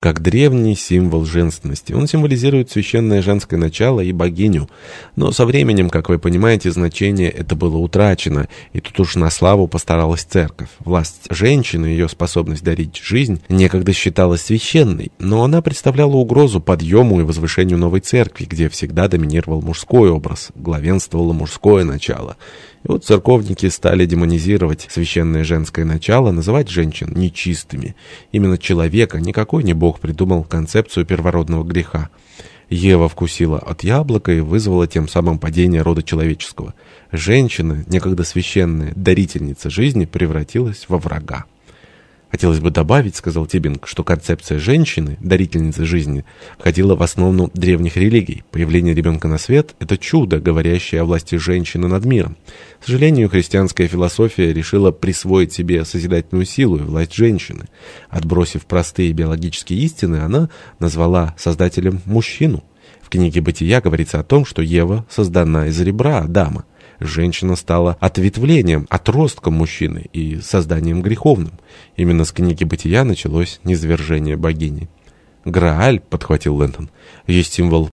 как древний символ женственности. Он символизирует священное женское начало и богиню. Но со временем, как вы понимаете, значение это было утрачено, и тут уж на славу постаралась церковь. Власть женщины, ее способность дарить жизнь, некогда считалась священной, но она представляла угрозу подъему и возвышению новой церкви, где всегда доминировал мужской образ, главенствовало мужское начало. И вот церковники стали демонизировать священное женское начало, называть женщин нечистыми. Именно человека, никакой не Бог, придумал концепцию первородного греха. Ева вкусила от яблока и вызвала тем самым падение рода человеческого. Женщина, некогда священная дарительница жизни, превратилась во врага. Хотелось бы добавить, сказал Тибинг, что концепция женщины, дарительницы жизни, входила в основу древних религий. Появление ребенка на свет – это чудо, говорящее о власти женщины над миром. К сожалению, христианская философия решила присвоить себе созидательную силу и власть женщины. Отбросив простые биологические истины, она назвала создателем мужчину. В книге «Бытия» говорится о том, что Ева создана из ребра Адама женщина стала ответвлением, отростком мужчины и созданием греховным. Именно с книги «Бытия» началось низвержение богини. «Грааль», — подхватил Лэнтон, — есть символ